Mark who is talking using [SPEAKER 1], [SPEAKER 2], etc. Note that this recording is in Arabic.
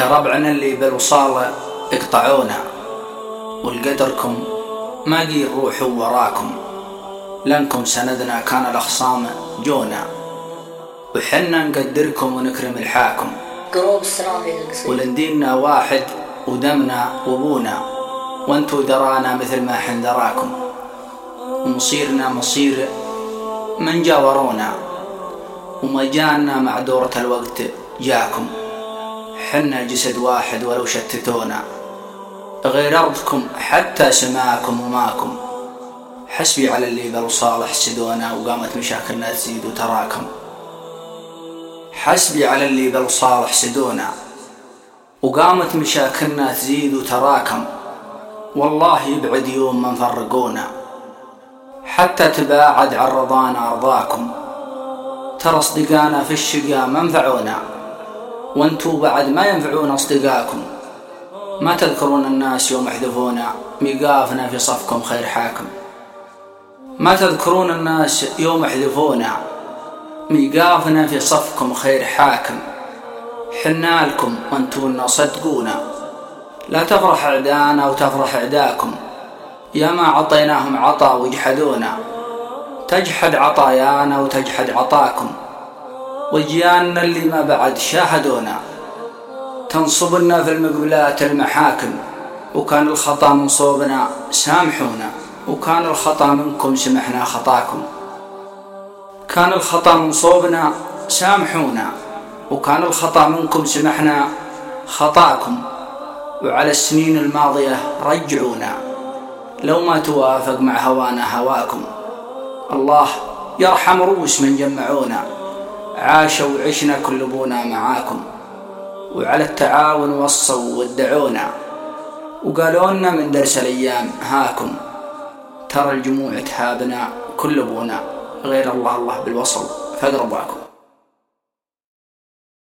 [SPEAKER 1] يا ربعنا اللي بالوصال اقطعونا والقدركم ما قيل روحوا وراكم. لانكم سندنا كان الأخصام جونا. وحنا نقدركم ونكرم الحاكم.
[SPEAKER 2] قروب
[SPEAKER 1] ولندينا واحد ودمنا وبونا. وانتو درانا مثل ما حن دراكم. ومصيرنا مصير من جاورونا. وما جانا مع دورة الوقت جاكم. حنا جسد واحد ولو شتتونا. غير أرضكم حتى سماكم وماكم. حسبي على اللي بالوصال حسدونا وقامت مشاكلنا تزيد وتراكم. حسبي على اللي بالوصال حسدونا وقامت مشاكلنا تزيد وتراكم. والله يبعد يوم من فرقونا. حتى تباعد عن رضانا أرضاكم. ترى أصدقانا في الشقا منفعونا. وانتو بعد ما ينفعون أصدقاكم ما تذكرون الناس يوم يحذفونا ميقافنا في صفكم خير حاكم. ما تذكرون الناس يوم يحذفونا ميقافنا في صفكم خير حاكم. حنا لكم وانتونا صدقونا. لا تفرح اعدانا وتفرح اعداكم يا ما عطيناهم عطا وجحدونا تجحد عطايانا وتجحد عطاكم. وجياننا اللي ما بعد شاهدونا. تنصبنا في المقبلات المحاكم وكان الخطأ من صوبنا سامحونا وكان الخطأ منكم سمحنا خطاكم. كان الخطأ من صوبنا سامحونا وكان الخطأ منكم سمحنا خطاكم. وعلى السنين الماضية رجعونا. لو ما توافق مع هوانا هواكم. الله يرحم روس من جمعونا. عاشوا وعشنا كل ابونا معاكم. وعلى التعاون وصوا ودعونا. وقالوا لنا من درس الأيام هاكم. ترى الجموع تهابنا كل ابونا غير الله الله بالوصل. فاقرباكم